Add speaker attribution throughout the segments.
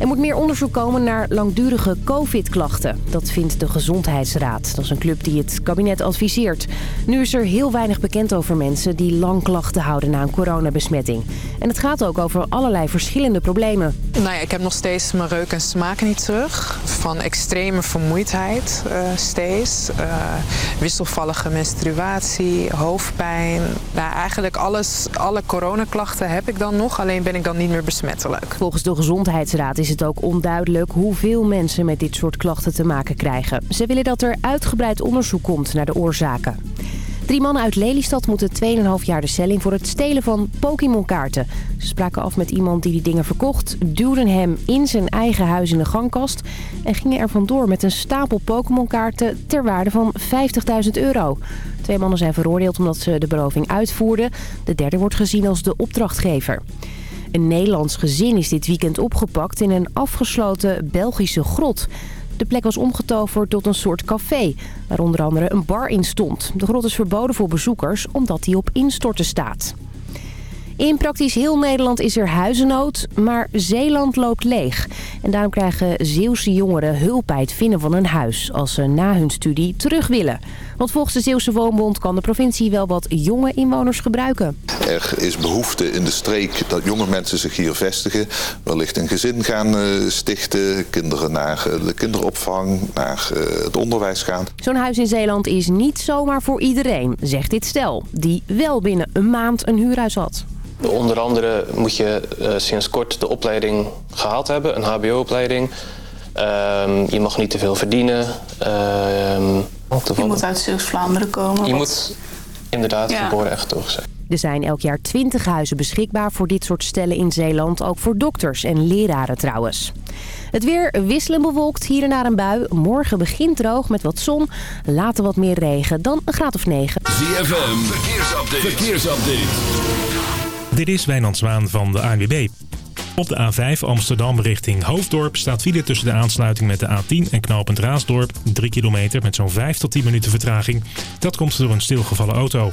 Speaker 1: Er moet meer onderzoek komen naar langdurige covid-klachten. Dat vindt de Gezondheidsraad. Dat is een club die het kabinet adviseert. Nu is er heel weinig bekend over mensen die lang klachten houden na een coronabesmetting. En het gaat ook over allerlei verschillende problemen.
Speaker 2: Nou ja, ik heb nog steeds mijn reuk en smaak niet terug. Van extreme vermoeidheid uh, steeds. Uh, wisselvallige menstruatie, hoofdpijn. Nou, eigenlijk alles, alle coronaklachten heb ik dan nog. Alleen ben ik dan niet meer besmettelijk.
Speaker 1: Volgens de Gezondheidsraad is is het ook onduidelijk hoeveel mensen met dit soort klachten te maken krijgen. Ze willen dat er uitgebreid onderzoek komt naar de oorzaken. Drie mannen uit Lelystad moeten 2,5 jaar de cel in voor het stelen van Pokémon-kaarten. Ze spraken af met iemand die die dingen verkocht, duwden hem in zijn eigen huis in de gangkast... en gingen er vandoor met een stapel Pokémon-kaarten ter waarde van 50.000 euro. Twee mannen zijn veroordeeld omdat ze de beroving uitvoerden. De derde wordt gezien als de opdrachtgever. Een Nederlands gezin is dit weekend opgepakt in een afgesloten Belgische grot. De plek was omgetoverd tot een soort café, waar onder andere een bar in stond. De grot is verboden voor bezoekers omdat die op instorten staat. In praktisch heel Nederland is er huizennood, maar Zeeland loopt leeg. En daarom krijgen Zeeuwse jongeren hulp bij het vinden van een huis... als ze na hun studie terug willen. Want volgens de Zeeuwse Woonbond kan de provincie wel wat jonge inwoners gebruiken.
Speaker 3: Er is behoefte in de streek dat jonge mensen zich hier vestigen. Wellicht een gezin gaan eh, stichten, kinderen naar eh, de kinderopvang, naar eh, het onderwijs gaan.
Speaker 1: Zo'n huis in Zeeland is niet zomaar voor iedereen, zegt dit stel. Die wel binnen een maand een huurhuis had.
Speaker 4: Onder andere moet je uh, sinds kort de opleiding gehaald hebben, een hbo-opleiding. Uh, je mag niet te veel verdienen. Uh,
Speaker 5: je moet uit Zeeuws-Vlaanderen komen.
Speaker 4: Je moet inderdaad ja. geboren echt zijn.
Speaker 1: Er zijn elk jaar 20 huizen beschikbaar voor dit soort stellen in Zeeland. Ook voor dokters en leraren trouwens. Het weer wisselend bewolkt, hier en daar een bui. Morgen begint droog met wat zon. Later wat meer regen, dan een graad of 9.
Speaker 6: ZFM, verkeersupdate. verkeersupdate.
Speaker 7: Dit is Wijnand Zwaan van de ANWB. Op de A5 Amsterdam richting Hoofddorp staat file tussen de aansluiting met de A10 en knooppunt Raasdorp. 3 kilometer met zo'n 5 tot 10 minuten vertraging. Dat komt door een stilgevallen auto.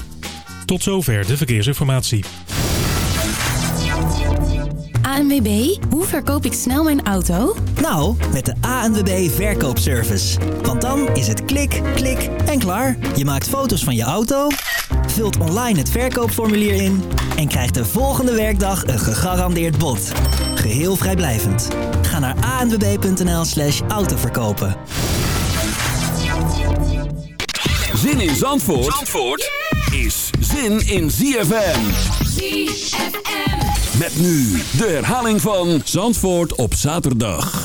Speaker 7: Tot zover de verkeersinformatie.
Speaker 8: ANWB, hoe verkoop ik snel mijn auto?
Speaker 9: Nou, met de ANWB Verkoopservice. Want dan is het klik, klik en klaar. Je maakt foto's van je auto vult online het verkoopformulier in en krijgt de volgende werkdag een gegarandeerd bod. Geheel vrijblijvend. Ga naar anwb.nl slash autoverkopen.
Speaker 6: Zin in Zandvoort, Zandvoort is zin in ZFM.
Speaker 10: ZFM.
Speaker 6: Met nu de herhaling van Zandvoort op zaterdag.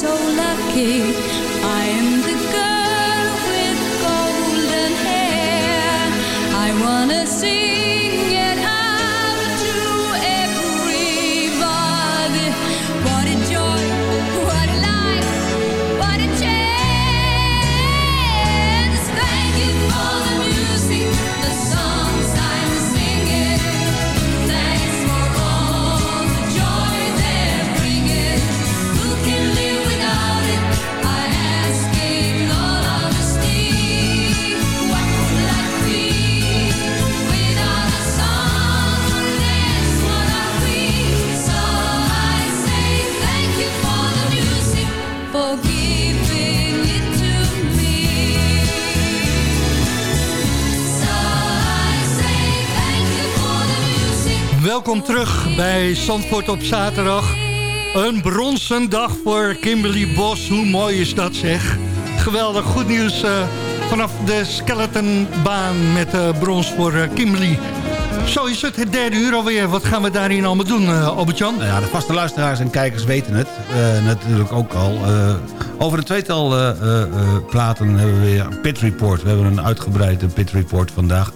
Speaker 10: so lucky. I am the girl with golden hair. I wanna see
Speaker 11: welkom terug bij Zandvoort op zaterdag. Een bronzen dag voor Kimberly Bos. Hoe mooi is dat zeg. Geweldig, goed nieuws uh, vanaf de skeletonbaan met uh, brons voor uh, Kimberly. Zo is het, het derde uur alweer. Wat gaan we daarin allemaal doen, uh, Albert-Jan?
Speaker 12: Nou ja, de vaste luisteraars en kijkers weten het natuurlijk ook al. over een tweetal platen hebben we weer een pit report. We hebben een uitgebreide pit report vandaag.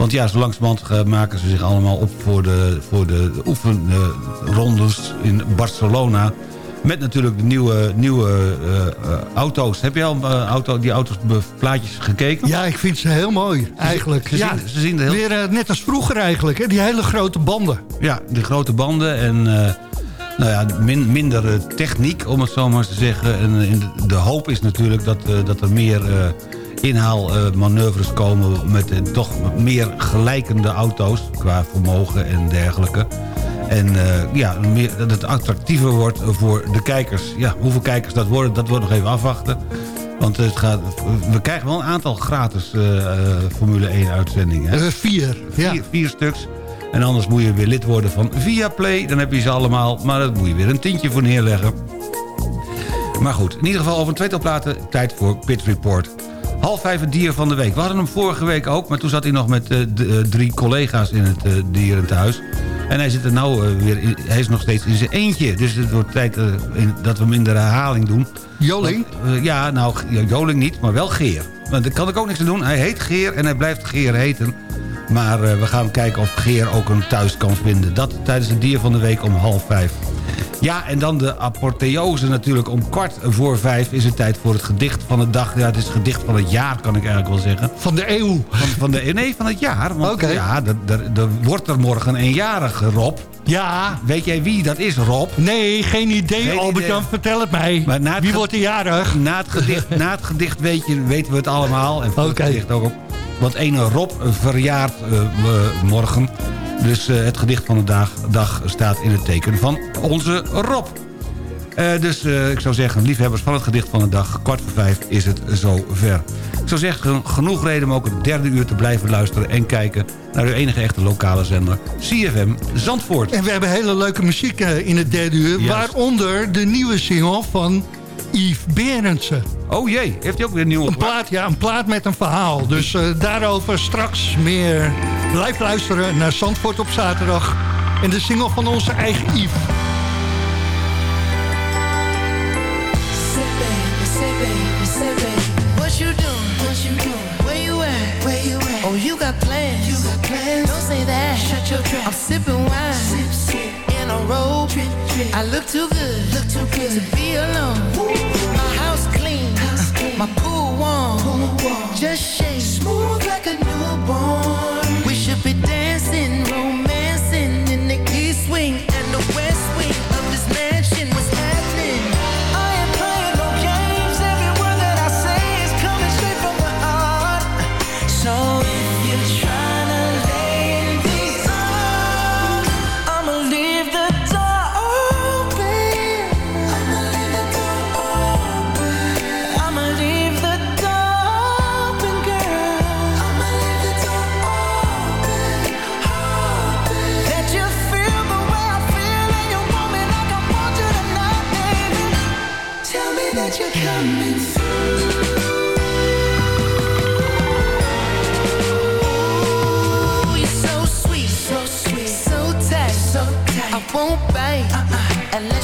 Speaker 12: Want ja, zo langzamerhand maken ze zich allemaal op voor de, voor de oefenrondes in Barcelona. Met natuurlijk de nieuwe, nieuwe uh, auto's. Heb je al uh, auto, die auto's plaatjes gekeken?
Speaker 11: Ja, ik vind ze heel mooi eigenlijk. Ze, ja, ze zien heel... Weer net als vroeger eigenlijk, hè? die hele grote banden.
Speaker 12: Ja, die grote banden en nou ja, min, minder techniek, om het zo maar te zeggen. En de, de hoop is natuurlijk dat, dat er meer inhaalmanoeuvres komen... met toch meer gelijkende auto's qua vermogen en dergelijke. En uh, ja, meer, dat het attractiever wordt voor de kijkers. Ja, hoeveel kijkers dat worden, dat wordt nog even afwachten. Want het gaat, we krijgen wel een aantal gratis uh, Formule 1 uitzendingen.
Speaker 11: Hè? vier,
Speaker 12: ja. Vier, vier, stuks. En anders moet je weer lid worden van Viaplay. Dan heb je ze allemaal. Maar dat moet je weer een tientje voor neerleggen. Maar goed, in ieder geval over een tweetal platen. Tijd voor Pit Report. Half vijf het dier van de week. We hadden hem vorige week ook, maar toen zat hij nog met uh, drie collega's in het uh, dierenthuis. En hij zit er nou weer in, hij is nog steeds in zijn eentje. Dus het wordt tijd in, dat we hem in de herhaling doen.
Speaker 11: Joling?
Speaker 12: ja, nou, Joling niet, maar wel Geer. Want daar kan ik ook niks aan doen. Hij heet Geer en hij blijft Geer heten. Maar we gaan kijken of Geer ook een thuis kan vinden. Dat tijdens het dier van de week om half vijf. Ja, en dan de apotheose natuurlijk. Om kwart voor vijf is het tijd voor het gedicht van de dag. Ja, het is het gedicht van het jaar, kan ik eigenlijk wel zeggen.
Speaker 11: Van de eeuw?
Speaker 12: Van, van de, nee, van het jaar. Oké. Ja, er wordt er morgen een jarige, Rob.
Speaker 11: Ja.
Speaker 12: Weet jij wie dat is, Rob?
Speaker 11: Nee, geen idee, Albert-Jan. Vertel het mij. Maar na het wie wordt er jarig?
Speaker 12: Na het gedicht, na het gedicht weet je, weten we het allemaal. En voor het gedicht ook op. Want ene Rob verjaart uh, morgen. Dus uh, het gedicht van de dag, dag, staat in het teken van onze Rob. Uh, dus uh, ik zou zeggen, liefhebbers van het gedicht van de dag... kwart voor vijf is het zover. Ik zou zeggen, genoeg reden om ook het derde uur te blijven luisteren... en kijken naar uw enige echte lokale zender, CFM Zandvoort.
Speaker 11: En we hebben hele leuke muziek in het derde uur... waaronder de nieuwe single van Yves Berendsen.
Speaker 12: Oh jee, heeft hij ook weer een nieuwe
Speaker 11: een plaat? Ja, een plaat met een verhaal. Dus uh, daarover straks meer. Blijf luisteren naar Zandvoort op zaterdag. En de single van onze eigen Yves. Oh, you got plans. You got plans. Don't say that. Shut your trap. I'm sipping wine. Sip, sip. In a robe. Trip, trip. I look too good. Look too good to be alone. Woo. My pool warm, just shake. Smooth like a newborn.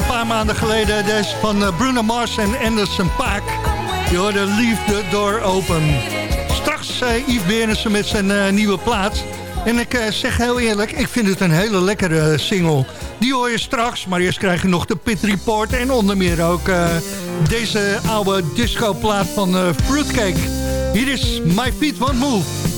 Speaker 13: een eh, paar maanden geleden. Deze van eh, Bruno Mars en Anderson Paak. Je hoorde Leave the Door Open. Straks uh, Yves Berensen met zijn nieuwe plaat. En ik zeg heel eerlijk, ik vind het een hele lekkere single. Die hoor je straks, maar eerst krijg je nog de Pit Report... en onder meer ook deze oude disco-plaat van Fruitcake. Hier is My Feet Won't Move.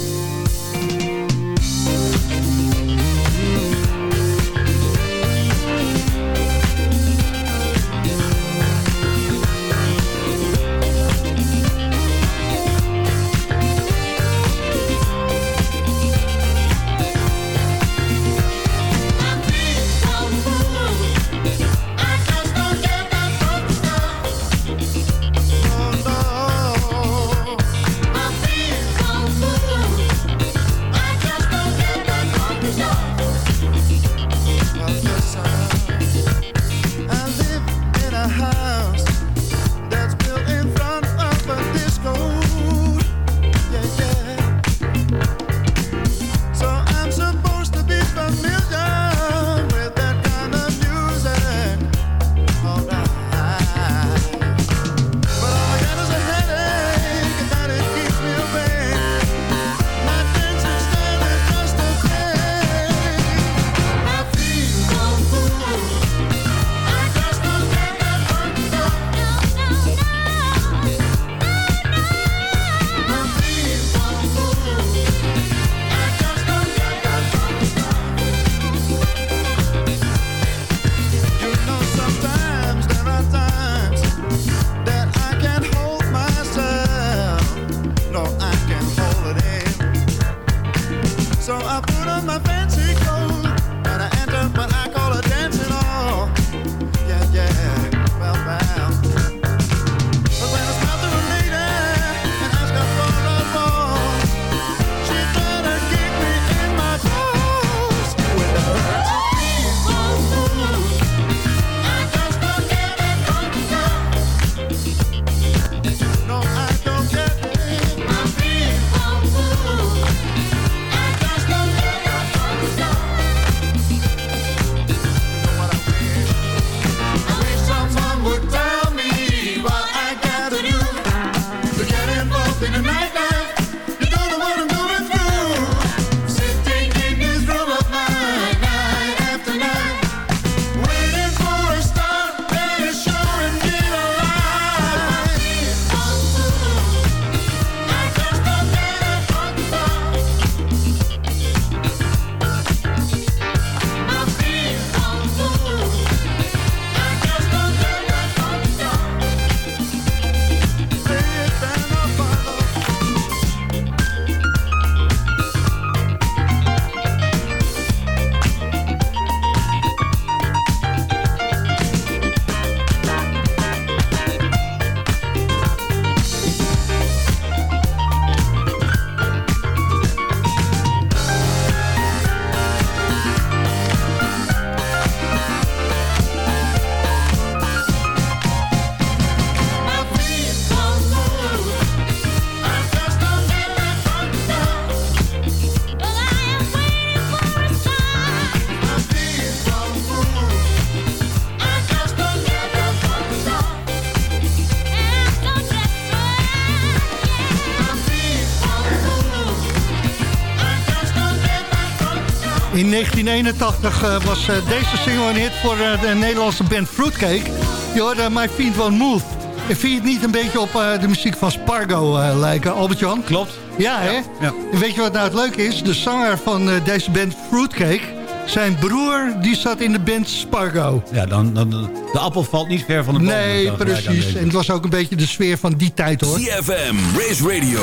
Speaker 13: 1981 uh, was uh, deze single een hit voor uh, de Nederlandse band Fruitcake. Je hoorde My Feet Won't Move. En vind je het niet een beetje op de muziek van Spargo lijken, Albert-Jan?
Speaker 12: Klopt.
Speaker 13: Ja, hè? Ja. En weet je wat nou het leuke is? De zanger van deze band Fruitcake... zijn broer die zat in de band Spargo.
Speaker 12: Ja, dan, dan, de appel valt niet ver van de boom.
Speaker 13: Nee, precies. En het was ook een beetje de sfeer van die tijd, hoor.
Speaker 6: CFM, Race Radio,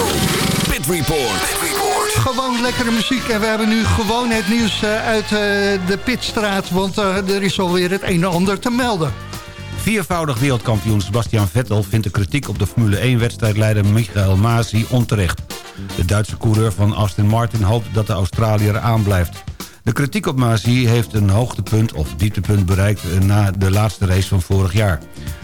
Speaker 6: Pit Report. Pit Report.
Speaker 13: Gewoon lekkere muziek. En we hebben nu gewoon het nieuws eh, uit eh, de Pitstraat. Want eh, er is alweer het een en ander te melden.
Speaker 12: Viervoudig wereldkampioen Sebastian Vettel vindt de kritiek op de Formule 1-wedstrijdleider Michael Masi onterecht. De Duitse coureur van Aston Martin hoopt dat de Australiër aanblijft. De kritiek op Masi heeft een hoogtepunt of dieptepunt bereikt na de laatste race van vorig jaar.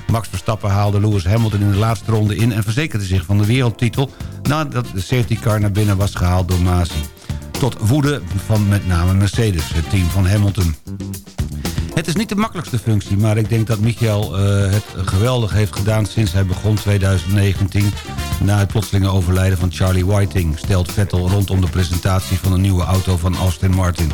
Speaker 12: Max Verstappen haalde Lewis Hamilton in de laatste ronde in... en verzekerde zich van de wereldtitel nadat de safety car naar binnen was gehaald door Masi. Tot woede van met name Mercedes, het team van Hamilton. Het is niet de makkelijkste functie, maar ik denk dat Michael uh, het geweldig heeft gedaan sinds hij begon 2019... na het plotselinge overlijden van Charlie Whiting... stelt Vettel rondom de presentatie van de nieuwe auto van Austin Martin.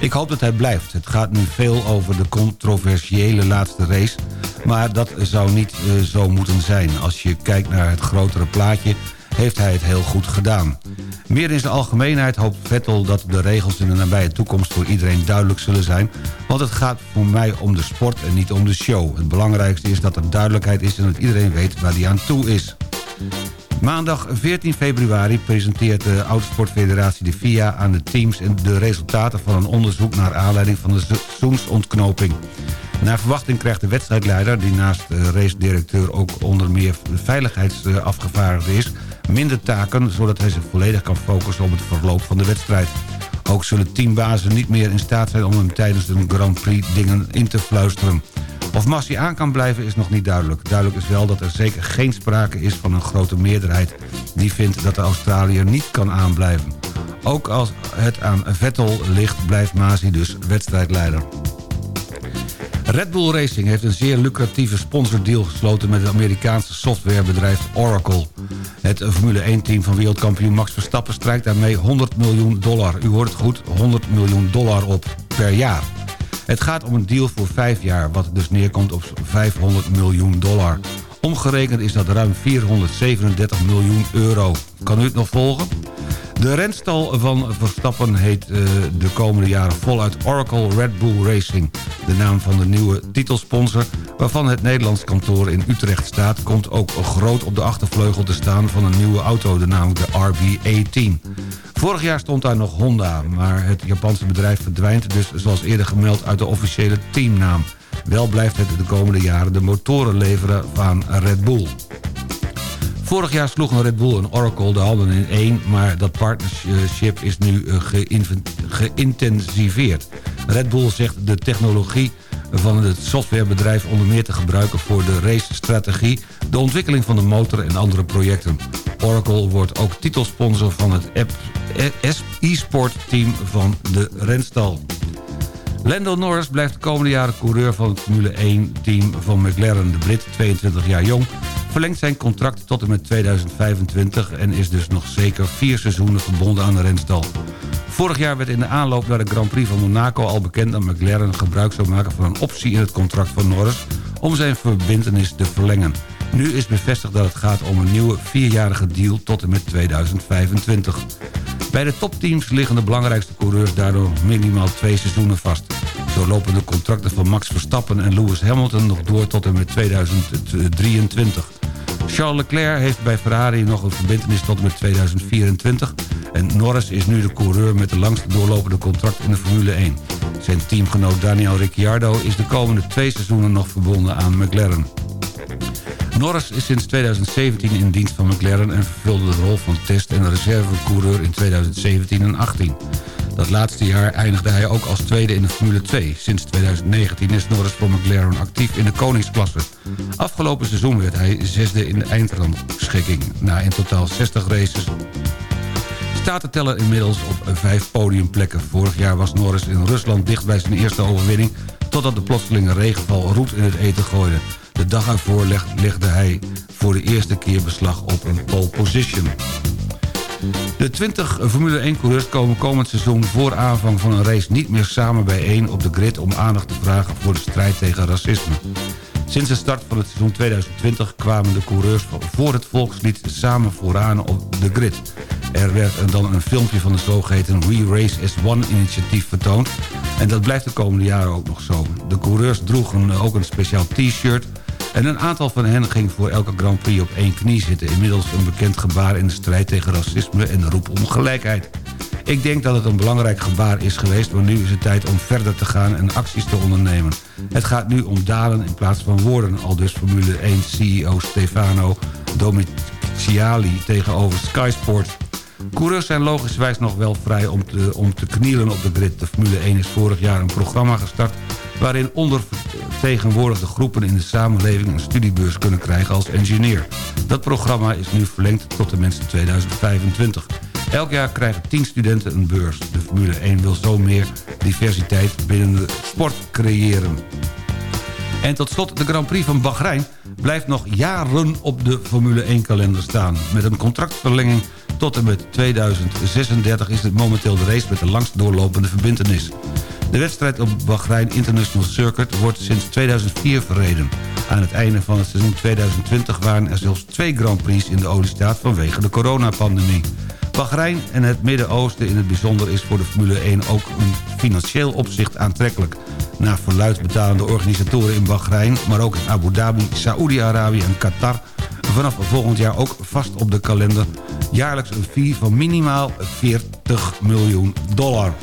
Speaker 12: Ik hoop dat hij blijft. Het gaat nu veel over de controversiële laatste race... maar dat zou niet uh, zo moeten zijn. Als je kijkt naar het grotere plaatje heeft hij het heel goed gedaan. Meer in zijn algemeenheid hoopt Vettel dat de regels in de nabije toekomst voor iedereen duidelijk zullen zijn, want het gaat voor mij om de sport en niet om de show. Het belangrijkste is dat er duidelijkheid is en dat iedereen weet waar hij aan toe is. Maandag 14 februari presenteert de Autosportfederatie de FIA aan de teams... de resultaten van een onderzoek naar aanleiding van de seizoensontknoping. Naar verwachting krijgt de wedstrijdleider... die naast de race-directeur ook onder meer veiligheidsafgevaardigde is... minder taken, zodat hij zich volledig kan focussen op het verloop van de wedstrijd. Ook zullen teambazen niet meer in staat zijn om hem tijdens de Grand Prix dingen in te fluisteren. Of Massi aan kan blijven is nog niet duidelijk. Duidelijk is wel dat er zeker geen sprake is van een grote meerderheid... die vindt dat de Australiër niet kan aanblijven. Ook als het aan Vettel ligt, blijft Masi dus wedstrijdleider. Red Bull Racing heeft een zeer lucratieve sponsordeal gesloten... met het Amerikaanse softwarebedrijf Oracle. Het Formule 1-team van wereldkampioen Max Verstappen... strijkt daarmee 100 miljoen dollar, u hoort het goed, 100 miljoen dollar op per jaar. Het gaat om een deal voor vijf jaar, wat dus neerkomt op 500 miljoen dollar. Omgerekend is dat ruim 437 miljoen euro. Kan u het nog volgen? De renstal van Verstappen heet uh, de komende jaren voluit Oracle Red Bull Racing. De naam van de nieuwe titelsponsor, waarvan het Nederlands kantoor in Utrecht staat... komt ook groot op de achtervleugel te staan van een nieuwe auto, namelijk de RB18. Vorig jaar stond daar nog Honda, maar het Japanse bedrijf verdwijnt dus zoals eerder gemeld uit de officiële teamnaam. Wel blijft het de komende jaren de motoren leveren van Red Bull. Vorig jaar sloegen Red Bull en Oracle de handen in één... maar dat partnership is nu eh, geïntensiveerd. Red Bull zegt de technologie van het softwarebedrijf onder meer te gebruiken... voor de racestrategie, de ontwikkeling van de motor en andere projecten. Oracle wordt ook titelsponsor van het e-sport team van de renstal. Lando Norris blijft de komende jaren coureur van het Formule 1-team van McLaren. De Brit, 22 jaar jong, verlengt zijn contract tot en met 2025... en is dus nog zeker vier seizoenen verbonden aan de renstal. Vorig jaar werd in de aanloop naar de Grand Prix van Monaco al bekend... dat McLaren gebruik zou maken van een optie in het contract van Norris... om zijn verbindenis te verlengen. Nu is bevestigd dat het gaat om een nieuwe vierjarige deal tot en met 2025. Bij de topteams liggen de belangrijkste coureurs daardoor minimaal twee seizoenen vast. Zo lopen de contracten van Max Verstappen en Lewis Hamilton nog door tot en met 2023. Charles Leclerc heeft bij Ferrari nog een verbindenis tot en met 2024... en Norris is nu de coureur met de langste doorlopende contract in de Formule 1. Zijn teamgenoot Daniel Ricciardo is de komende twee seizoenen nog verbonden aan McLaren. Norris is sinds 2017 in dienst van McLaren... en vervulde de rol van test- en reservecoureur in 2017 en 2018. Dat laatste jaar eindigde hij ook als tweede in de Formule 2. Sinds 2019 is Norris voor McLaren actief in de koningsklasse. Afgelopen seizoen werd hij zesde in de eindrangschikking... na in totaal 60 races Staten tellen inmiddels op vijf podiumplekken. Vorig jaar was Norris in Rusland dicht bij zijn eerste overwinning... totdat de plotselinge regenval roet in het eten gooide. De dag ervoor legde hij voor de eerste keer beslag op een pole position. De 20 Formule 1-coureurs komen komend seizoen voor aanvang van een race niet meer samen bijeen op de grid om aandacht te vragen voor de strijd tegen racisme. Sinds de start van het seizoen 2020 kwamen de coureurs voor het volkslied samen vooraan op de grid. Er werd dan een filmpje van de zogeheten We Race as One initiatief vertoond. En dat blijft de komende jaren ook nog zo. De coureurs droegen ook een speciaal t-shirt en een aantal van hen ging voor elke Grand Prix op één knie zitten. Inmiddels een bekend gebaar in de strijd tegen racisme en de roep om gelijkheid. Ik denk dat het een belangrijk gebaar is geweest... maar nu is het tijd om verder te gaan en acties te ondernemen. Het gaat nu om daden in plaats van woorden... al dus Formule 1 CEO Stefano Domiciali tegenover Sky Sports. Coureurs zijn logischwijs nog wel vrij om te, om te knielen op de grid. De Formule 1 is vorig jaar een programma gestart waarin ondervertegenwoordigde groepen in de samenleving een studiebeurs kunnen krijgen als engineer. Dat programma is nu verlengd tot de mensen 2025. Elk jaar krijgen 10 studenten een beurs. De Formule 1 wil zo meer diversiteit binnen de sport creëren. En tot slot de Grand Prix van Bahrein blijft nog jaren op de Formule 1-kalender staan. Met een contractverlenging tot en met 2036 is het momenteel de race met de langst doorlopende verbindenis. De wedstrijd op Bahrein International Circuit wordt sinds 2004 verreden. Aan het einde van het seizoen 2020 waren er zelfs twee Grand Prix in de oliestaat vanwege de coronapandemie. Bahrein en het Midden-Oosten in het bijzonder is voor de Formule 1 ook een financieel opzicht aantrekkelijk. Na verluid betalen de organisatoren in Bahrein, maar ook in Abu Dhabi, Saoedi-Arabië en Qatar vanaf volgend jaar ook vast op de kalender jaarlijks een fee van minimaal 40 miljoen dollar.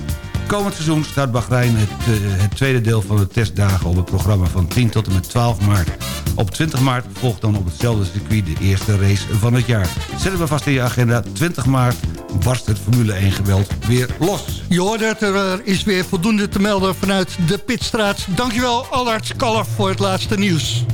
Speaker 12: Komend seizoen start Bahrein het, uh, het, tweede deel van de testdagen op het programma van 10 tot en met 12 maart. Op 20 maart volgt dan op hetzelfde circuit de eerste race van het jaar. Zet we vast in je agenda, 20 maart barst het Formule 1 geweld weer los.
Speaker 14: Je hoort het, er is weer voldoende te melden vanuit de Pitstraat. Dankjewel Allard Kalf voor het laatste nieuws.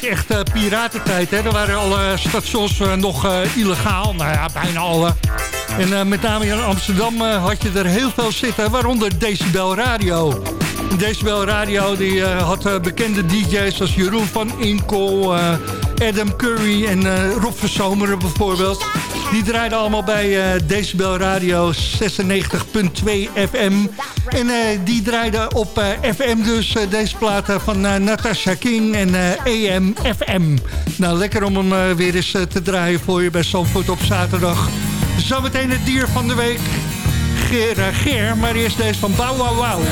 Speaker 15: Jaren 80 had je echt uh, piratentijd. Hè? Er waren alle stations nog illegaal. Nou ja, bijna alle. En met name in Amsterdam had je er heel veel zitten. Waaronder Decibel Radio. Decibel Radio die, had bekende DJ's als Jeroen van Inkel... Adam Curry en Rob Verzomeren bijvoorbeeld. Die draaiden allemaal bij uh, Decibel Radio 96.2 FM. En uh, die draaiden op uh, FM dus deze platen van Natasha King en AM FM. Nou, lekker om hem weer eens te draaien voor je bij Zandvoort op zaterdag. Zometeen het dier van de week. Geer, Geer maar eerst deze van Bauw Wow Wow.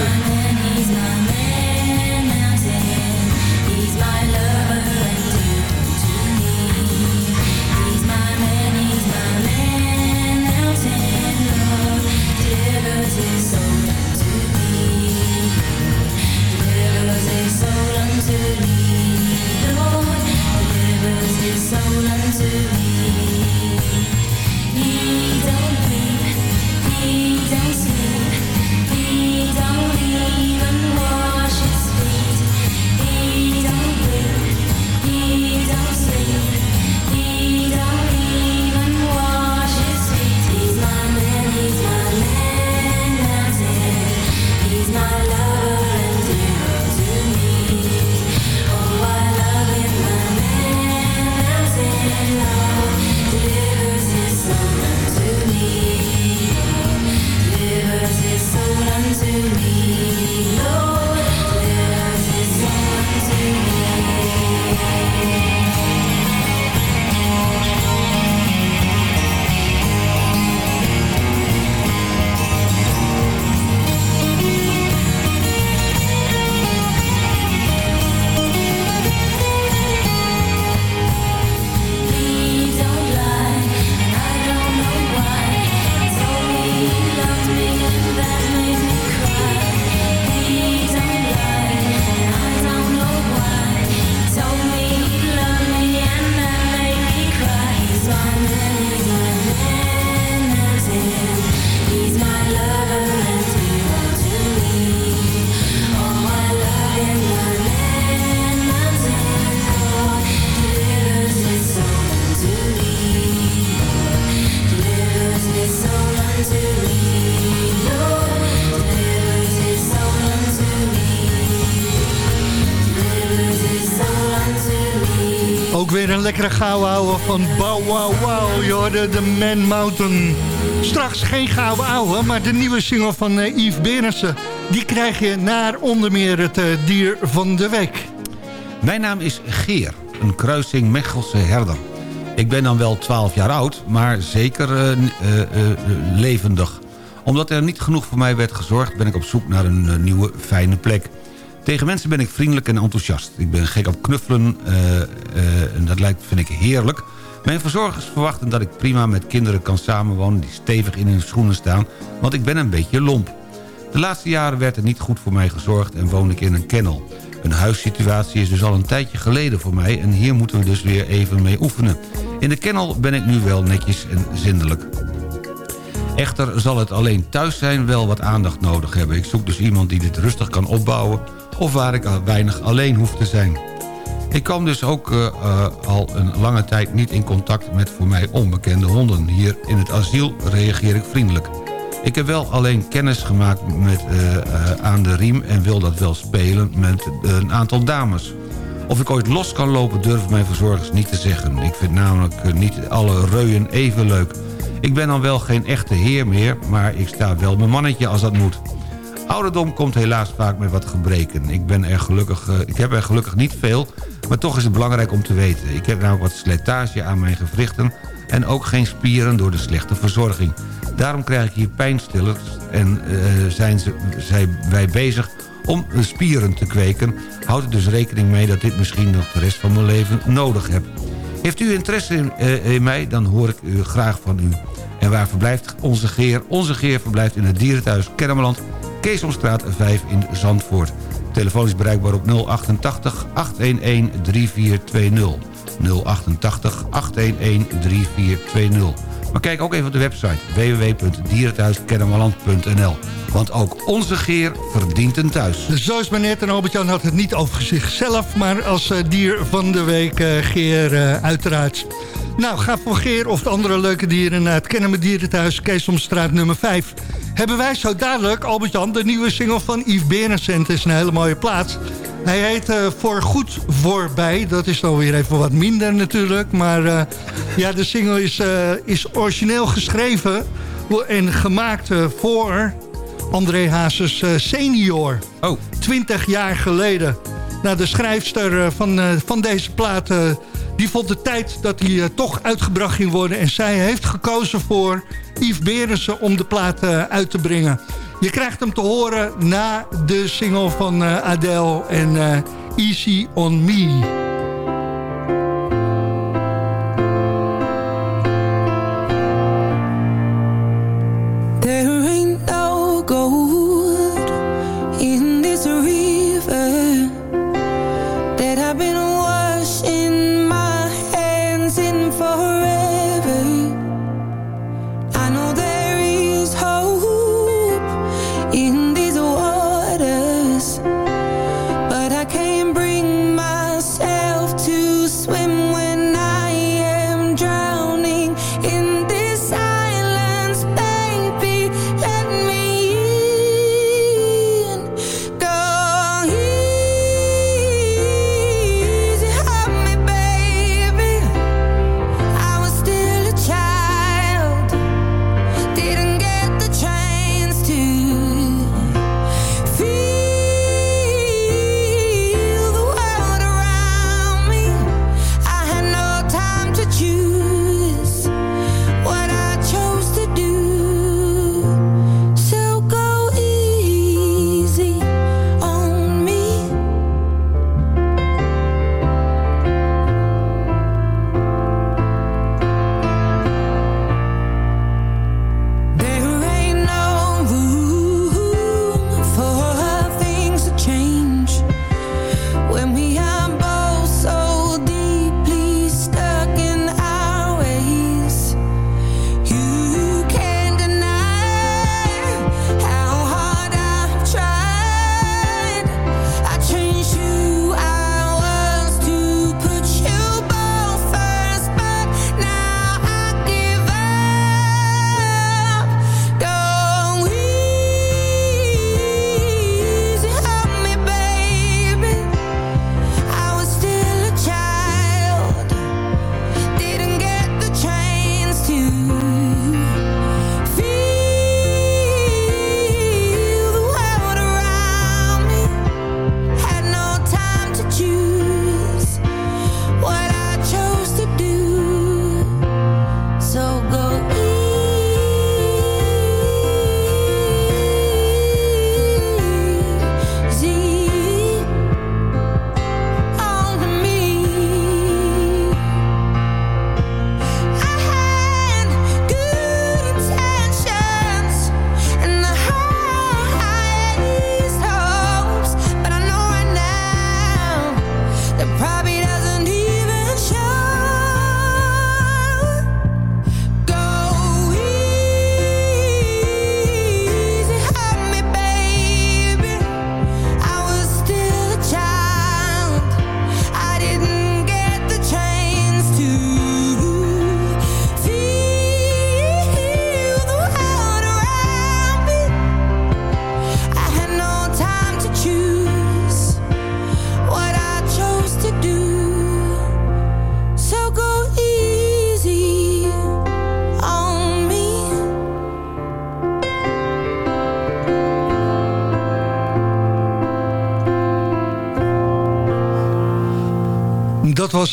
Speaker 15: Van Bow Wow Wow. De Man Mountain. Straks geen gouden ouwe, maar de nieuwe single van uh, Yves Berensen. Die krijg je naar onder meer het uh, dier van de week.
Speaker 12: Mijn naam is Geer, een kruising Mechelse herder. Ik ben dan wel 12 jaar oud, maar zeker uh, levendig. Omdat er niet genoeg voor mij werd gezorgd... ben ik op zoek naar een nieuwe fijne plek. Tegen mensen ben ik vriendelijk en enthousiast. Ik ben gek op knuffelen en dat lijkt, vind ik heerlijk. Mijn verzorgers verwachten dat ik prima met kinderen kan samenwonen... die stevig in hun schoenen staan, want ik ben een beetje lomp. De laatste jaren werd er niet goed voor mij gezorgd en woon ik in een kennel. Een huissituatie is dus al een tijdje geleden voor mij... en hier moeten we dus weer even mee oefenen. In de kennel ben ik nu wel netjes en zindelijk. Echter zal het alleen thuis zijn wel wat aandacht nodig hebben. Ik zoek dus iemand die dit rustig kan opbouwen of waar ik weinig alleen hoef te zijn. Ik kwam dus ook uh, uh, al een lange tijd niet in contact met voor mij onbekende honden. Hier in het asiel reageer ik vriendelijk. Ik heb wel alleen kennis gemaakt met uh, aan de riem en wil dat wel spelen met een aantal dames. Of ik ooit los kan lopen durven mijn verzorgers niet te zeggen. Ik vind namelijk niet alle reuien even leuk. Ik ben dan wel geen echte heer meer, maar ik sta wel mijn mannetje als dat moet. Ouderdom komt helaas vaak met wat gebreken. Ik, ben er gelukkig, uh, ik heb er gelukkig niet veel, maar toch is het belangrijk om te weten. Ik heb namelijk wat slijtage aan mijn gewrichten... en ook geen spieren door de slechte verzorging. Daarom krijg ik hier pijnstillers en uh, zijn ze, wij bezig om spieren te kweken. Houd er dus rekening mee dat dit misschien nog de rest van mijn leven nodig heb. Heeft u interesse in, uh, in mij, dan hoor ik u graag van u. En waar verblijft onze Geer? Onze Geer verblijft in het dierenthuis Kermeland Keesomstraat 5 in Zandvoort. Telefoon is bereikbaar op 088 811 3420. 088 811 3420. Maar kijk ook even op de website www.dierenthuiskennemerland.nl. Want ook onze Geer verdient een thuis.
Speaker 16: Zo is maar net en Albert-Jan had het niet over zichzelf... maar als uh, dier van de week uh, Geer uh, uiteraard. Nou, ga voor Geer of de andere leuke dieren... naar het Kennemer Dierenthuis, Keesomstraat nummer 5. Hebben wij zo dadelijk, Albert-Jan, de nieuwe single van Yves Berendsen. Het is een hele mooie plaats. Hij heet uh, Voor Goed Voorbij. Dat is dan weer even wat minder natuurlijk. Maar uh, ja, de single is, uh, is origineel geschreven en gemaakt voor André Hazes senior.
Speaker 12: Oh.
Speaker 16: 20 jaar geleden. Nou, de schrijfster van, van deze plaat... die vond de tijd dat hij toch uitgebracht ging worden. En zij heeft gekozen voor Yves Berensen om de plaat uit te brengen. Je krijgt hem te horen na de single van uh, Adele en Easy On Me.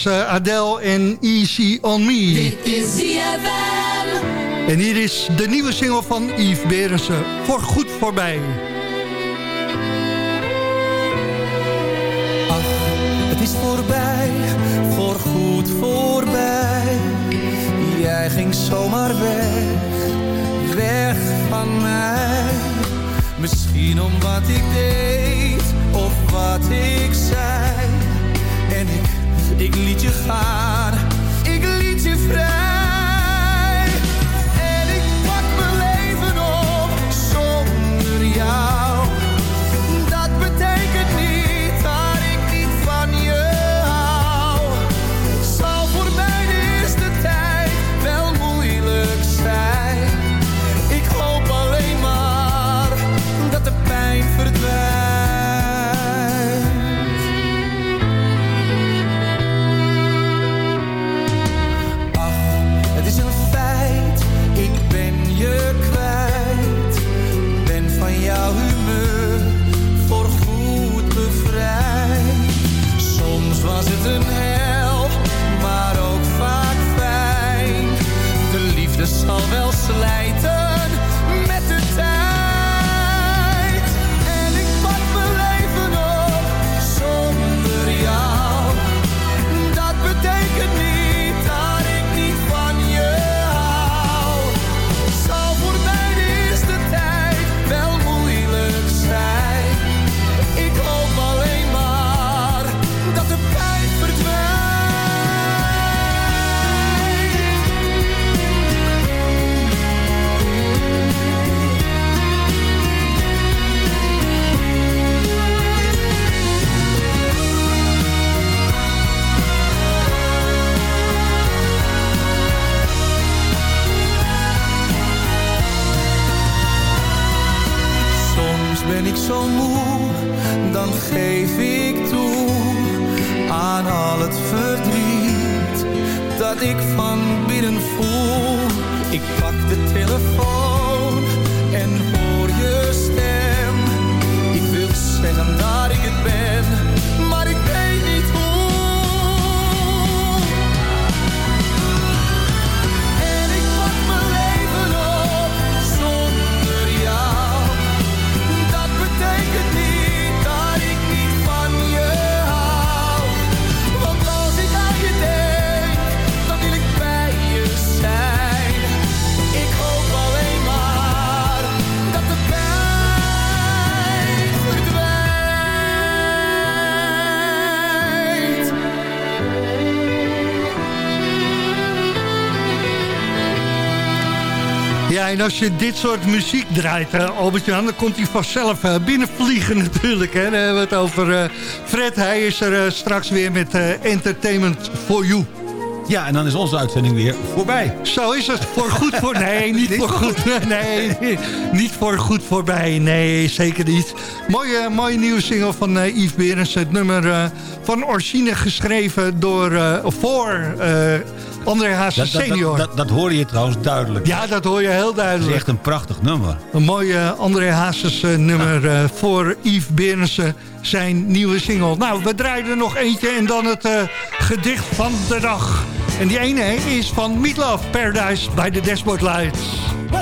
Speaker 17: Was
Speaker 16: uh, Adele en Easy On Me.
Speaker 10: Dit is ZFM.
Speaker 16: En hier is de nieuwe single van Yves Berensen. Voor goed voorbij.
Speaker 18: Het is voorbij, voorgoed voorbij. Jij ging zomaar weg, weg van mij. Misschien om wat ik deed of wat ik zei. En ik, ik liet je zal wel slijten. En als je
Speaker 16: dit soort muziek draait, uh, Albert-Jan... dan komt hij vanzelf eh, binnenvliegen natuurlijk. Hè? Dan hebben we het over eh, Fred. Hij is er straks weer met Entertainment for You.
Speaker 12: Ja, en dan is onze uitzending weer voorbij.
Speaker 16: Zo is het. Voor goed voor... Nee, niet voor goed. Nee, niet voor goed voorbij. Nee, zeker niet. Mooie, mooie nieuwe single van Yves Berens. Het nummer van Orsine geschreven door... voor... André
Speaker 12: Dat, dat,
Speaker 16: senior.
Speaker 12: dat, dat, dat hoor je trouwens duidelijk.
Speaker 16: ja, dat hoor je heel
Speaker 12: Het
Speaker 16: duidelijk.
Speaker 12: is echt een prachtig nummer.
Speaker 16: Een mooie André Hazes eh, nummer eh, voor Yves Berensen, zijn nieuwe single. Nou, we draaien er nog eentje en dan het eh, gedicht van de dag. En die ene is van Meatloaf, Paradise by the Dashboard Lights.
Speaker 11: Well,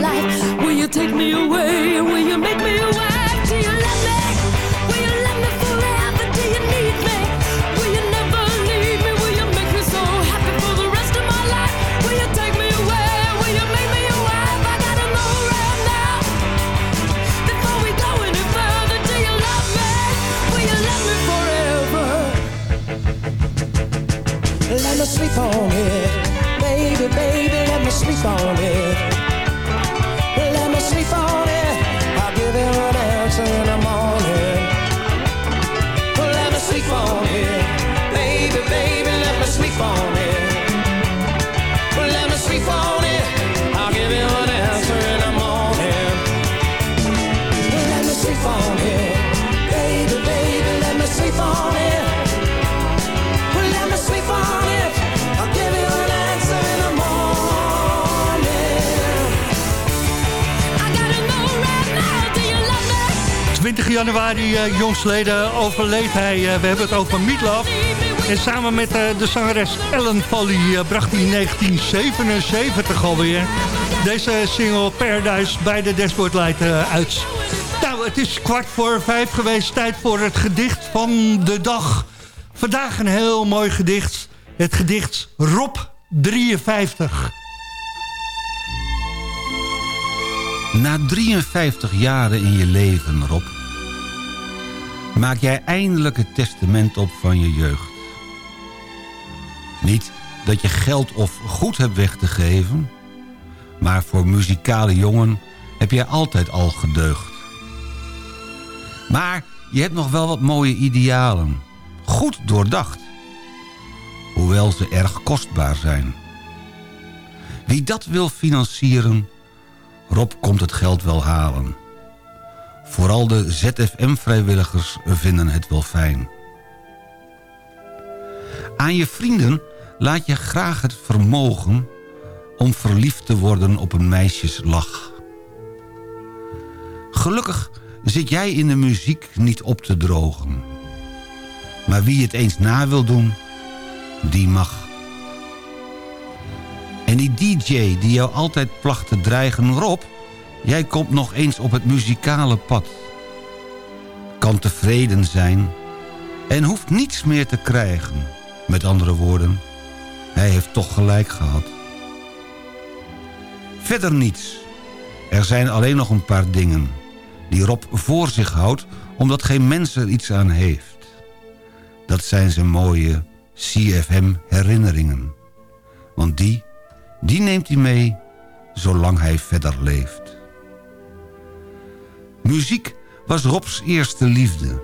Speaker 19: life? Will you take me away? Will you make me your wife? I gotta go around now. Before we go any further, do
Speaker 16: januari uh, jongsleden overleed hij. Eh, we hebben het over Meatloaf. En samen met eh, de zangeres Ellen eh, bracht hij in 1977 alweer... deze single Paradise bij de Dashboard Light eh, uit. Nou, het is kwart voor vijf geweest. Tijd voor het gedicht van de dag. Vandaag een heel mooi gedicht. Het gedicht Rob 53.
Speaker 12: Na 53 jaren in je leven, Rob... maak jij eindelijk het testament op van je jeugd. Niet dat je geld of goed hebt weg te geven... maar voor muzikale jongen heb jij altijd al gedeugd. Maar je hebt nog wel wat mooie idealen. Goed doordacht. Hoewel ze erg kostbaar zijn. Wie dat wil financieren... Rob komt het geld wel halen. Vooral de ZFM-vrijwilligers vinden het wel fijn. Aan je vrienden laat je graag het vermogen... om verliefd te worden op een meisjeslach. Gelukkig zit jij in de muziek niet op te drogen. Maar wie het eens na wil doen, die mag. En die DJ die jou altijd placht te dreigen... Rob, jij komt nog eens op het muzikale pad. Kan tevreden zijn en hoeft niets meer te krijgen. Met andere woorden, hij heeft toch gelijk gehad. Verder niets. Er zijn alleen nog een paar dingen... die Rob voor zich houdt omdat geen mens er iets aan heeft. Dat zijn zijn mooie CFM-herinneringen. Want die, die neemt hij mee zolang hij verder leeft. Muziek was Robs eerste liefde.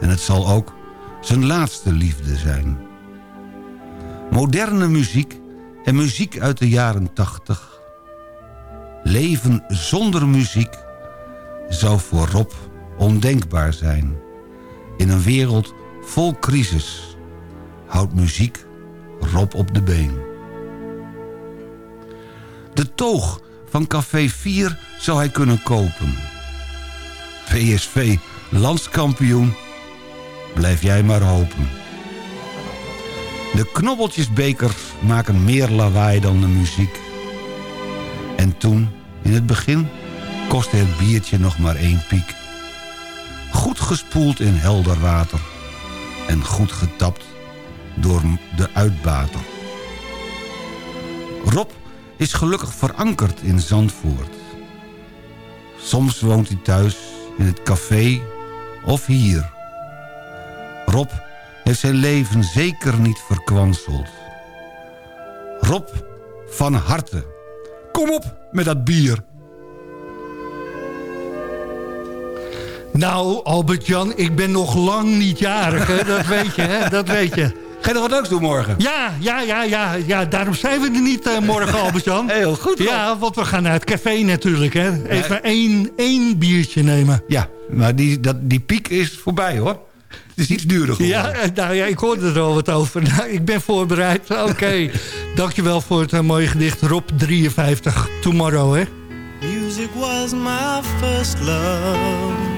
Speaker 12: En het zal ook zijn laatste liefde zijn. Moderne muziek en muziek uit de jaren tachtig. Leven zonder muziek zou voor Rob ondenkbaar zijn. In een wereld vol crisis houdt muziek Rob op de been. De toog van Café 4 zou hij kunnen kopen. PSV landskampioen, blijf jij maar hopen. De knobbeltjesbekers maken meer lawaai dan de muziek. En toen, in het begin, kostte het biertje nog maar één piek. Goed gespoeld in helder water. En goed getapt door de uitbater. Rob is gelukkig verankerd in Zandvoort. Soms woont hij thuis in het café of hier. Rob heeft zijn leven zeker niet verkwanseld. Rob, van harte, kom op met dat bier.
Speaker 16: Nou, Albert-Jan, ik ben nog lang niet jarig, hè? dat weet je, hè? dat weet je.
Speaker 12: Ga je nog wat leuks doen morgen?
Speaker 16: Ja, ja, ja, ja, ja daarom zijn we er niet uh, morgen, Albert-Jan.
Speaker 12: Heel goed.
Speaker 16: Ja, want we gaan naar het café natuurlijk, hè. Even ja. één, één biertje nemen.
Speaker 12: Ja, maar die, dat, die piek is voorbij, hoor. Het is iets duurder geworden.
Speaker 16: Ja, nou ja, ik hoorde er al wat over. Nou, ik ben voorbereid. Oké, okay. dankjewel voor het uh, mooie gedicht. Rob 53, Tomorrow, hè.
Speaker 18: Music was my first love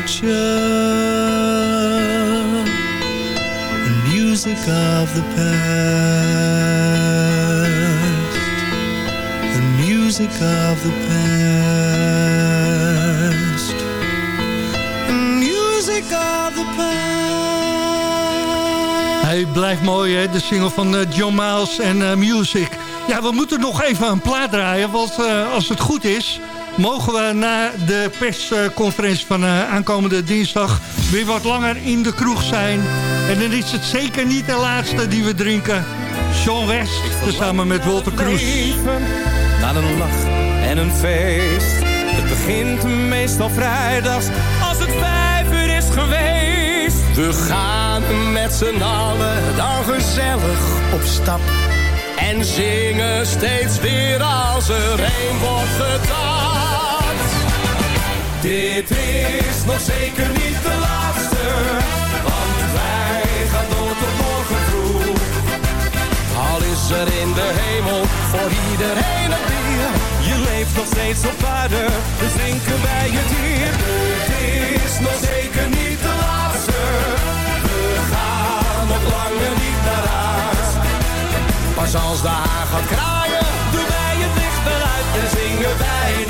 Speaker 20: Future, and music of the past, the music of the past. Music of the past.
Speaker 16: Hij blijft mooi, hè? de single van eh, John Miles en eh, Music. Ja, we moeten nog even een plaat draaien, want eh, als het goed is... mogen we na de persconferentie van aankomende dinsdag... weer wat langer in de kroeg zijn. En dan is het zeker niet de laatste die we drinken. Sean West, samen met Walter Kroes.
Speaker 18: Na een lach en een feest. Het begint meestal vrijdags als het vijf uur is geweest. We gaan met z'n allen dan gezellig op stap. En zingen steeds weer als er een wordt getapt. Dit is nog zeker niet de laatste, want wij gaan door tot morgen vroeg. Al is er in de hemel voor iedereen een bier. Je leeft nog steeds op aarde, dus drinken wij het hier. Dit is nog zeker niet de laatste. We gaan nog langer niet naar huis. Pas als de haan gaat kraaien, doen wij het licht eruit en zingen wij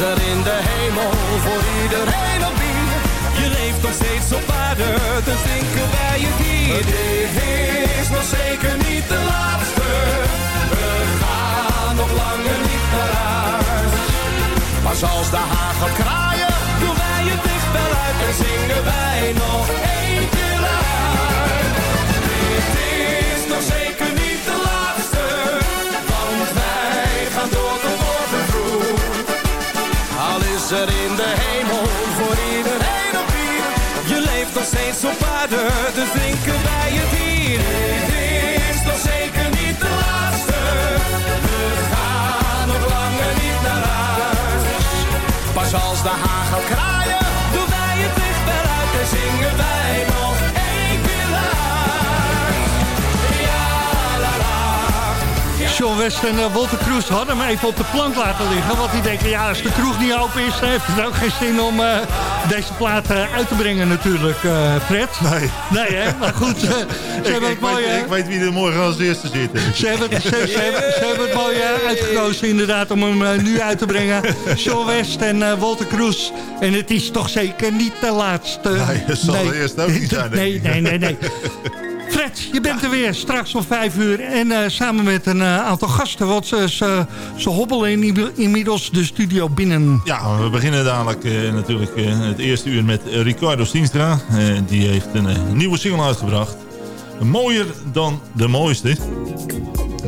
Speaker 18: Er in de hemel voor iedereen een bier. Je leeft nog steeds op aarde, dus drinken wij het hier. Dit is nog zeker niet de laatste, we gaan nog langer niet naar huis. Maar zoals de haan gaat kraaien, doen wij het licht wel uit en zingen wij nog één keer luid.
Speaker 21: Is
Speaker 18: toch zeker niet de laatste. Want wij gaan door ter vorige groep. Al is er in de hemel voor iedereen op ieder. Je leeft nog steeds op aarde,
Speaker 21: dus drinken wij je hier. Dit is toch zeker niet de laatste. We gaan nog langer niet naar huis. Pas als de haag al kraait.
Speaker 16: Sean West en uh, Walter Kroes hadden hem even op de plank laten liggen. Want die denken, ja, als de kroeg niet open is... dan heeft het ook geen zin om uh, deze plaat uh, uit te brengen natuurlijk, Fred.
Speaker 22: Nee.
Speaker 16: Nee, hè? Maar goed, ze hebben het mooi...
Speaker 22: Weet, ik weet wie er morgen als eerste zit.
Speaker 16: Ze hebben, ze, ze, hebben, ze hebben het mooi uitgekozen inderdaad om hem nu uit te brengen. Sean West en Walter Kroes. En het is toch zeker niet de laatste.
Speaker 22: Nee, dat zal
Speaker 16: nee.
Speaker 22: de eerste ook niet zijn.
Speaker 16: Nee, nee, nee, nee. Fred, je bent er weer straks om vijf uur. En uh, samen met een uh, aantal gasten. Want ze, ze, ze hobbelen in, inmiddels de studio binnen.
Speaker 22: Ja, we beginnen dadelijk uh, natuurlijk het eerste uur met Ricardo Stienstra. die heeft een nieuwe single uitgebracht. Mooier dan de mooiste.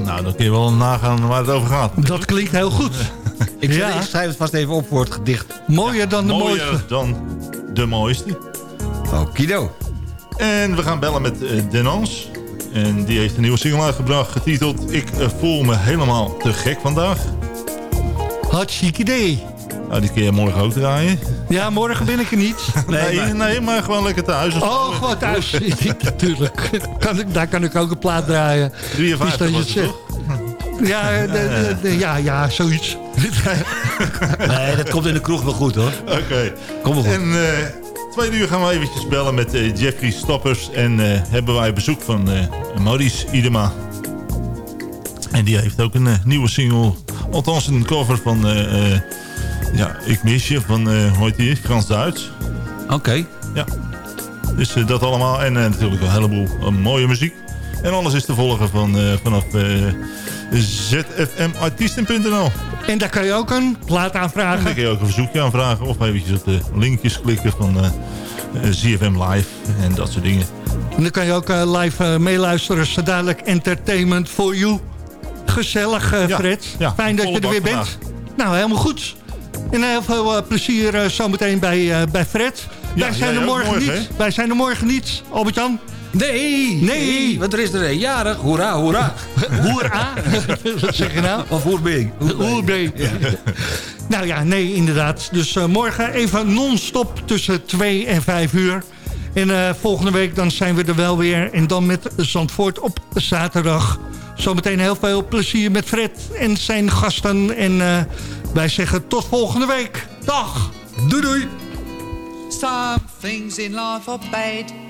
Speaker 22: Nou, dan kun je wel nagaan waar het over gaat.
Speaker 16: Dat klinkt heel goed.
Speaker 12: ik, ja. ik schrijf het vast even op voor het gedicht.
Speaker 16: Mooier dan de
Speaker 22: Mooier
Speaker 16: mooiste.
Speaker 22: dan de mooiste.
Speaker 12: Okido.
Speaker 22: En we gaan bellen met uh, Denans. En die heeft een nieuwe single uitgebracht getiteld... Ik uh, voel me helemaal te gek vandaag.
Speaker 16: Hartstikke idee.
Speaker 22: Nou, die kun je morgen ook draaien.
Speaker 16: Ja, morgen ben ik er niet.
Speaker 22: Nee, nee, maar, nee, maar gewoon lekker thuis.
Speaker 16: Oh, gewoon thuis. Natuurlijk. Kan ik, daar kan ik ook een plaat draaien.
Speaker 22: 53 was het?
Speaker 16: Ja, de, de, de, ja, ja, zoiets.
Speaker 12: nee, dat komt in de kroeg wel goed hoor.
Speaker 22: Oké. Okay.
Speaker 12: Kom maar goed.
Speaker 22: En, uh, Tweede uur gaan we eventjes bellen met uh, Jeffrey Stoppers. En uh, hebben wij bezoek van uh, Maurice Idema. En die heeft ook een nieuwe single. Althans een cover van... ja, Ik mis je. Van, hoe heet die? Frans-Duits.
Speaker 12: Oké. Okay.
Speaker 22: Ja. Dus dat allemaal. En natuurlijk een heleboel mooie muziek. En alles is te volgen van, vanaf zfmartiesten.nl.
Speaker 16: En daar kan je ook een plaat aanvragen.
Speaker 22: En daar kun je ook een verzoekje aanvragen. Of eventjes op de linkjes klikken van uh, ZFM Live en dat soort dingen.
Speaker 16: En dan kan je ook uh, live uh, meeluisteren. Zo dadelijk entertainment for you. Gezellig, Fred.
Speaker 22: Ja,
Speaker 16: Fijn dat je er weer bent. Nou, helemaal goed. En heel veel plezier zometeen bij, bij Fred.
Speaker 22: Ja,
Speaker 16: Wij zijn er morgen,
Speaker 22: morgen
Speaker 16: niet. Wij zijn er morgen niet. Albert-Jan?
Speaker 12: Nee,
Speaker 16: nee,
Speaker 12: want er is er een jarig. Hoera, hoera.
Speaker 16: Hoera? Wat zeg je nou?
Speaker 12: Of hoerbeen.
Speaker 16: Hoerbeen. Ja. nou ja, nee, inderdaad. Dus uh, morgen even non-stop tussen 2 en 5 uur. En uh, volgende week dan zijn we er wel weer. En dan met Zandvoort op zaterdag. Zometeen heel veel plezier met Fred en zijn gasten. En uh, wij zeggen tot volgende week. Dag.
Speaker 12: Doei doei.
Speaker 23: Some things in life are bad.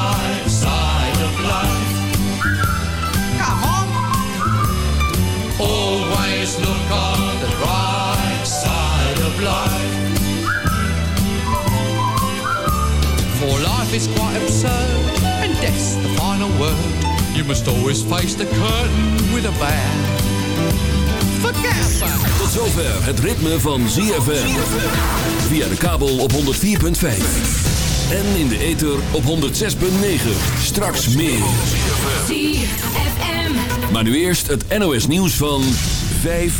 Speaker 23: life is quite absurd, and death's the final word. You must always face the curtain with a bow. Forget.
Speaker 6: Tot zover het ritme van ZFM. Via de kabel op 104.5. En in de ether op 106.9. Straks meer.
Speaker 8: ZFM.
Speaker 6: Maar nu eerst het NOS nieuws van 5